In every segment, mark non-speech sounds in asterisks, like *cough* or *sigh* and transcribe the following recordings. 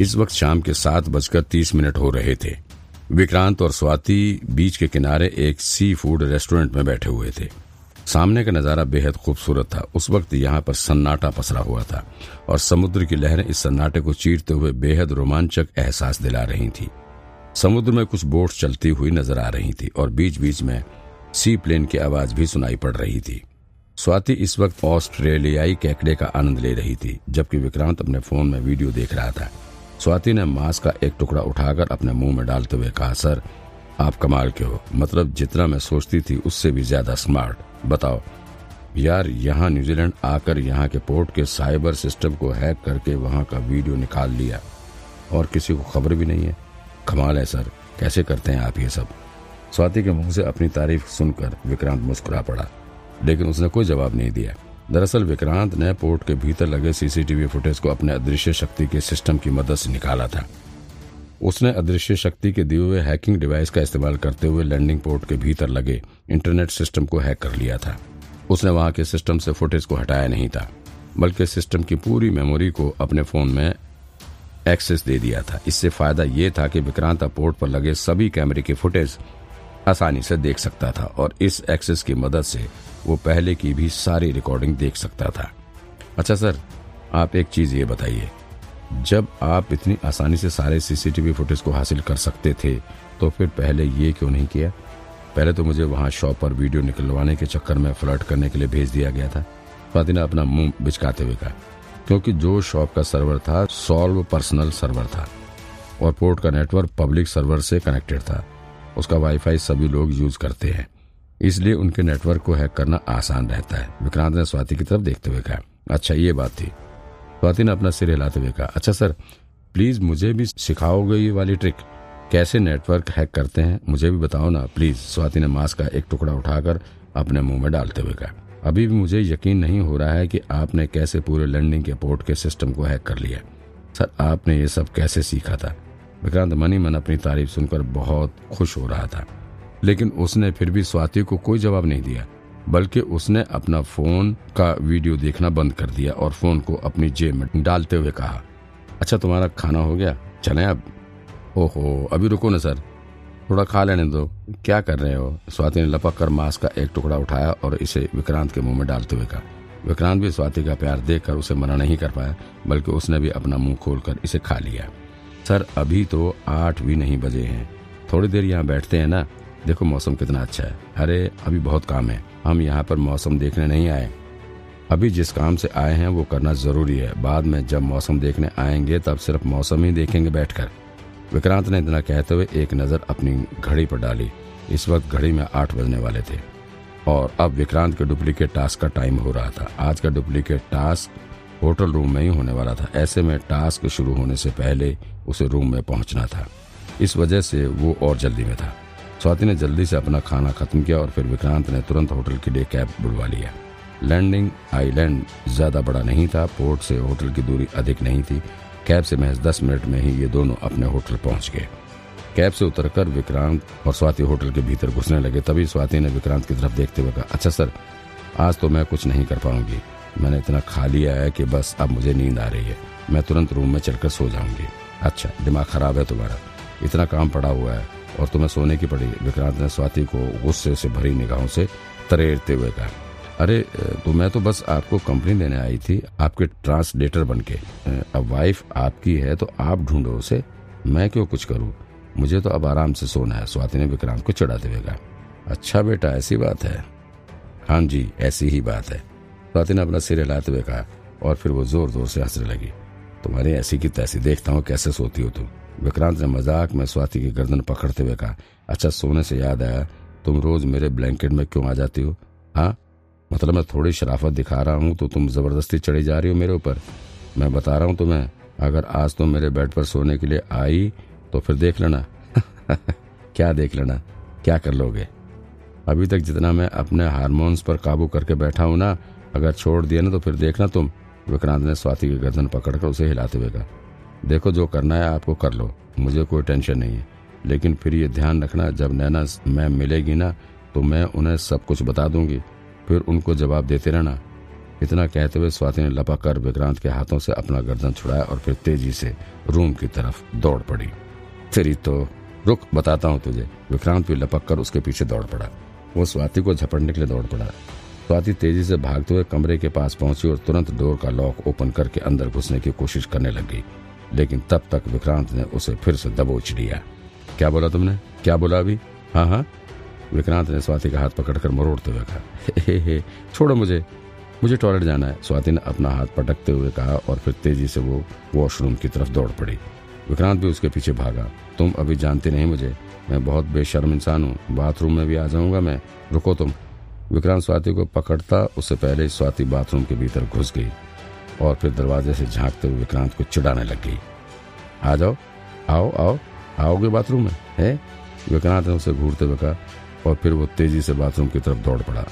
इस वक्त शाम के सात बजकर तीस मिनट हो रहे थे। विक्रांत और स्वाति बीच के किनारे एक सी फ़ूड रेस्टोरेंट में बैठे हुए थे। सामने का नज़ारा बेहद खूबसूरत था। उस वक्त यहाँ पर सन्नाटा पसरा हुआ था और समुद्र की लहरें इस सन्नाटे को चीरते हुए बेहद रोमांचक एहसास दिला रही थी। समुद्र में कुछ बोट चलती हुई नज़र आ रही थी और बीच बीच में सी प्लेन की आवाज़ भी सुनाई पड़ रही थी। स्वाति इस वक्त ऑस्ट्रेलियाई कैकड़े का आनंद ले रही थी, जबकि विक्रांत अपने फ़ोन में वीडियो देख रहा था। स्वाति ने मांस का एक टुकड़ा उठाकर अपने मुँह में डालते हुए कहा, सर, आप कमाल के हो। मतलब जितना मैं सोचती थी उससे भी ज़्यादा स्मार्ट। बताओ, यार, यहाँ न्यूजीलैंड आकर यहाँ के पोर्ट के साइबर सिस्टम को हैक करके वहाँ का वीडियो निकाल लिया। और किसी को खबर भी नहीं है। कमाल है, सर। कैसे करते हैं आप ये सब? स्वाति के मुँह से अपनी तारीफ़ सुनकर विक्रांत मुस्कुरा पड़ा, लेकिन उसने कोई जवाब नहीं दिया। दरअसल विक्रांत ने पोर्ट के भीतर लगे सीसीटीवी फुटेज को अपने अदृश्य शक्ति के सिस्टम की मदद से निकाला था। उसने अदृश्य शक्ति के दिए हुए हैकिंग डिवाइस का इस्तेमाल करते हुए लैंडिंग पोर्ट के भीतर लगे इंटरनेट सिस्टम को हैक कर लिया था। उसने वहाँ के सिस्टम से फुटेज को हटाया नहीं था, बल्कि सिस्टम की पूरी मेमोरी को अपने फ़ोन में एक्सेस दे दिया था। इससे फ़ायदा यह था कि विक्रांत पोर्ट पर लगे सभी कैमरे की फुटेज आसानी से देख सकता था और इस एक्सेस की मदद से वो पहले की भी सारी रिकॉर्डिंग देख सकता था। अच्छा सर, आप एक चीज़ ये बताइए। जब आप इतनी आसानी से सारे सीसीटीवी फुटेज को हासिल कर सकते थे तो फिर पहले ये क्यों नहीं किया? पहले तो मुझे वहाँ शॉप पर वीडियो निकलवाने के चक्कर में फ्लर्ट करने के लिए भेज दिया गया था। स्वाति ने अपना मुँह बिचकाते हुए कहा, क्योंकि जो शॉप का सर्वर था सॉल्व पर्सनल सर्वर था और पोर्ट का नेटवर्क पब्लिक सर्वर से कनेक्टेड था। उसका वाईफाई सभी लोग यूज़ करते हैं। इसलिए उनके नेटवर्क को हैक करना आसान रहता है। विक्रांत ने स्वाति की तरफ़ देखते हुए कहा अच्छा ये बात थी। स्वाति ने अपना सिर हिलाते हुए कहा अच्छा सर प्लीज़ मुझे भी सिखाओगे ये वाली ट्रिक कैसे नेटवर्क हैक करते हैं? मुझे भी बताओ ना प्लीज़ स्वाति ने मास्क का एक टुकड़ा उठाकर अपने मुँह में डालते हुए कहा, अभी भी मुझे यकीन नहीं हो रहा है कि आपने कैसे पूरे लैंडिंग के पोर्ट के सिस्टम को हैक कर लिया। सर, आपने ये सब कैसे सीखा था? विक्रांत मनी मन अपनी तारीफ़ सुनकर बहुत खुश हो रहा था। लेकिन उसने फिर भी स्वाति को कोई जवाब नहीं दिया, बल्कि उसने अपना फ़ोन का वीडियो देखना बंद कर दिया और फ़ोन को अपनी जेब में डालते हुए कहा अच्छा तुम्हारा खाना हो गया, चले अब? ओहो, अभी रुको ना सर, थोड़ा खा लेने दो। क्या कर रहे हो? स्वाति ने लपक कर मांस का एक टुकड़ा उठाया और इसे विक्रांत के मुँह में डालते हुए कहा। विक्रांत भी स्वाति का प्यार देखकर उसे मना नहीं कर पाया, बल्कि उसने भी अपना मुँह खोलकर इसे खा लिया। सर अभी तो आठ भी नहीं बजे हैं। थोड़ी देर यहाँ बैठते हैं ना। देखो मौसम कितना अच्छा है। अरे, अभी बहुत काम है। हम यहाँ पर मौसम देखने नहीं आए। अभी जिस काम से आए हैं, वो करना ज़रूरी है। बाद में जब मौसम देखने आएँगे, तब सिर्फ़ मौसम ही देखेंगे बैठकर। विक्रांत ने इतना कहते हुए एक नज़र अपनी घड़ी पर डाली। इस वक्त घड़ी में आठ बजने वाले थे। और अब विक्रांत के डुप्लीकेट टास्क का टाइम हो रहा था। आज का डुप्लीकेट टास्क होटल रूम में ही होने वाला था। ऐसे में टास्क शुरू होने से पहले उसे रूम में पहुँचना था। इस वजह से वो और जल्दी में था। स्वाति ने जल्दी से अपना खाना खत्म किया और फिर विक्रांत ने तुरंत होटल के लिए कैब बुलवा लिया। लैंडिंग आइलैंड ज़्यादा बड़ा नहीं था, पोर्ट से होटल की दूरी अधिक नहीं थी। कैब से महज दस मिनट में ही ये दोनों अपने होटल पहुँच गए। कैब से उतरकर विक्रांत और स्वाति होटल के भीतर घुसने लगे। तभी स्वाति ने विक्रांत की तरफ़ देखते हुए कहा अच्छा सर, आज तो मैं कुछ नहीं कर पाऊँगी। मैंने इतना खा लिया है कि बस अब मुझे नींद आ रही है। मैं तुरंत रूम में चलकर सो जाऊँगी। अच्छा दिमाग खराब है तुम्हारा। इतना काम पड़ा हुआ है और तुम्हें सोने की पड़ी। विक्रांत ने स्वाति को गुस्से से भरी निगाहों से तरेरते हुए कहा, अरे तो मैं तो बस आपको कंपनी देने आई थी, आपके ट्रांसलेटर बन के अब वाइफ आपकी है तो आप ढूंढो उसे। मैं क्यों कुछ करूँ? मुझे तो अब आराम से सोना है। स्वाति ने विक्रांत को चढ़ाते हुए कहा अच्छा बेटा, ऐसी बात है? हाँ जी, ऐसी ही बात है। स्वाति ने अपना सिर हिलाते हुए कहा, और फिर वो ज़ोर ज़ोर से हंसने लगी। तुम्हारी ऐसी की तैसी देखता हूँ कैसे सोती हो तुम। विक्रांत ने मज़ाक में स्वाति की गर्दन पकड़ते हुए कहा अच्छा सोने से याद आया, तुम रोज मेरे ब्लैंकेट में क्यों आ जाती हो? हाँ? मतलब मैं थोड़ी शराफत दिखा रहा हूँ तो तुम ज़बरदस्ती चढ़ी जा रही हो मेरे ऊपर। मैं बता रहा हूँ तुम्हें, अगर आज तुम मेरे बेड पर सोने के लिए आई तो फिर देख लेना। *laughs* क्या देख लेना? क्या कर लोगे? अभी तक जितना मैं अपने हारमोन्स पर काबू करके बैठा हूँ ना अगर छोड़ दिया ना तो फिर देखना तुम। विक्रांत ने स्वाति की गर्दन पकड़कर उसे हिलाते हुए कहा, देखो, जो करना है आपको कर लो, मुझे कोई टेंशन नहीं है। लेकिन फिर ये ध्यान रखना, जब नैना मैम मिलेगी ना तो मैं उन्हें सब कुछ बता दूँगी। फिर उनको जवाब देते रहना। इतना कहते हुए स्वाति ने लपक कर विक्रांत के हाथों से अपना गर्दन छुड़ाया और फिर तेज़ी से रूम की तरफ़ दौड़ पड़ी। फिर तो रुक, बताता हूँ तुझे। विक्रांत भी लपक कर उसके पीछे दौड़ पड़ा। वो स्वाति को झपटने के लिए दौड़ पड़ा। स्वाति तेज़ी से भागते हुए कमरे के पास पहुँची और तुरंत डोर का लॉक ओपन करके अंदर घुसने की कोशिश करने लगी, लेकिन तब तक विक्रांत ने उसे फिर से दबोच लिया। क्या बोला तुमने? क्या बोला अभी? हाँ हाँ। विक्रांत ने स्वाति का हाथ पकड़कर मरोड़ते हुए कहा, हे हे छोड़ो मुझे। मुझे टॉयलेट जाना है। स्वाति ने अपना हाथ पटकते हुए कहा और फिर तेज़ी से वो वॉशरूम की तरफ़ दौड़ पड़ी। विक्रांत भी उसके पीछे भागा। तुम अभी जानते नहीं मुझे। मैं बहुत बेशर्म इंसान हूँ। बाथरूम में भी आ जाऊँगा मैं। रुको तुम। विक्रांत स्वाति को पकड़ता, उससे पहले स्वाति बाथरूम के भीतर घुस गई और फिर दरवाजे से झांकते हुए विक्रांत को चिढ़ाने लग गई। आ जाओ, आओ आओ, आओगे बाथरूम में, है? विक्रांत ने उसे घूरते हुए कहा और फिर वो तेज़ी से बाथरूम की तरफ़ दौड़ पड़ा।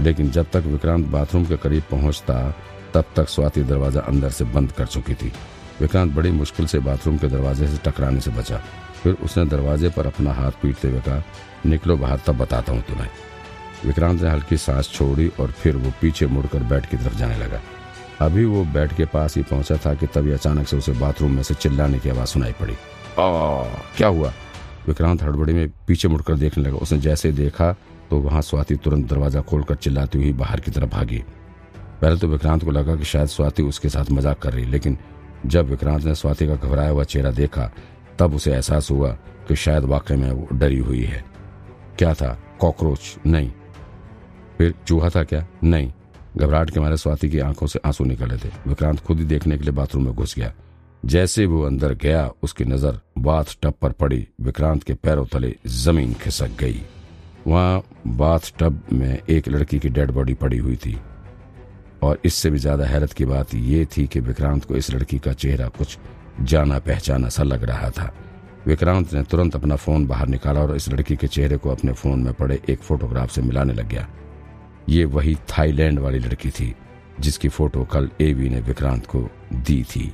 लेकिन जब तक विक्रांत बाथरूम के करीब पहुँचता, तब तक स्वाति दरवाज़ा अंदर से बंद कर चुकी थी। विक्रांत बड़ी मुश्किल से बाथरूम के दरवाजे से टकराने से बचा। फिर उसने दरवाजे पर अपना हाथ पीटते हुए कहा, निकलो बाहर, तब बताता हूँ तुम्हें। विक्रांत ने हल्की सांस छोड़ी और फिर वो पीछे मुड़कर बेड की तरफ़ जाने लगा। अभी वो बेड के पास ही पहुँचा था कि तभी अचानक से उसे बाथरूम में से चिल्लाने की आवाज़ सुनाई पड़ी। आ, क्या हुआ? विक्रांत हड़बड़ी में पीछे मुड़कर देखने लगा। उसने जैसे देखा तो वहाँ स्वाति तुरंत दरवाज़ा खोलकर चिल्लाती हुई बाहर की तरफ़ भागी। पहले तो विक्रांत को लगा कि शायद स्वाति उसके साथ मज़ाक कर रही लेकिन जब विक्रांत ने स्वाति का घबराया हुआ चेहरा देखा तब उसे एहसास हुआ कि शायद वाकई में वो डरी हुई है। क्या था? कॉकरोच? नहीं। फिर चूहा था क्या? नहीं। घबराहट के मारे स्वाति की आँखों से आँसू निकले थे। विक्रांत खुद ही देखने के लिए बाथरूम में घुस गया। जैसे वो अंदर गया, उसकी नज़र बाथ टब पर पड़ी। विक्रांत के पैरों तले ज़मीन खिसक गई। वहाँ बाथ टब में एक लड़की की डेड बॉडी पड़ी हुई थी। और इससे भी ज़्यादा हैरत की बात यह थी कि विक्रांत को इस लड़की का चेहरा कुछ जाना पहचाना सा लग रहा था। विक्रांत ने तुरंत अपना फ़ोन बाहर निकाला और इस लड़की के चेहरे को अपने फ़ोन में पड़े एक फोटोग्राफ से मिलाने लग गया। ये वही थाईलैंड वाली लड़की थी, जिसकी फ़ोटो कल एवी ने विक्रांत को दी थी।